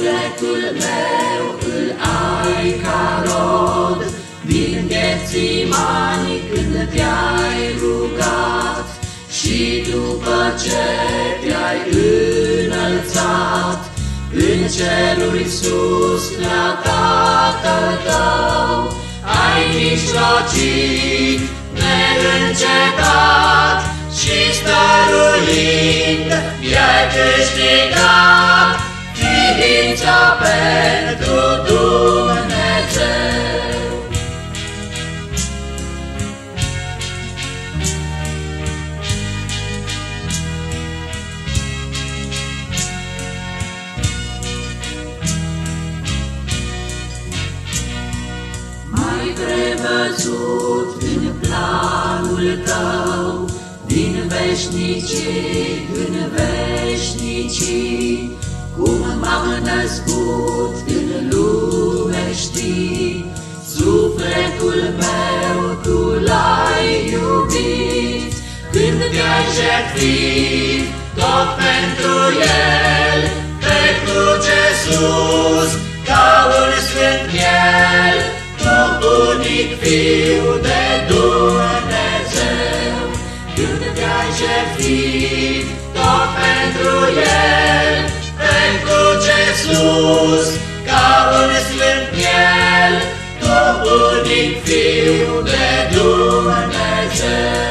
Sufletul meu îl ai ca rod. Din Ghețimani când te-ai rugat Și după ce te-ai înălțat În ceruri sus la Tatăl tău Ai mijlocit neîncetat Și stăruind i-ai câștigat Ființa pentru Dumnezeu. Mai prevăzut în planul tău, din veșnicii în veșnicii, cum m-am născut în lume știi, Sufletul meu tu l-ai iubit, Când te-ai jertfit tot pentru el, Pe cruce sus, ca un sfânt miel, Tu unic fiu de Dumnezeu, Când te-ai jertfit tot pentru el, sus, ca un sfânt miel, tu unic Fiu de Dumnezeu.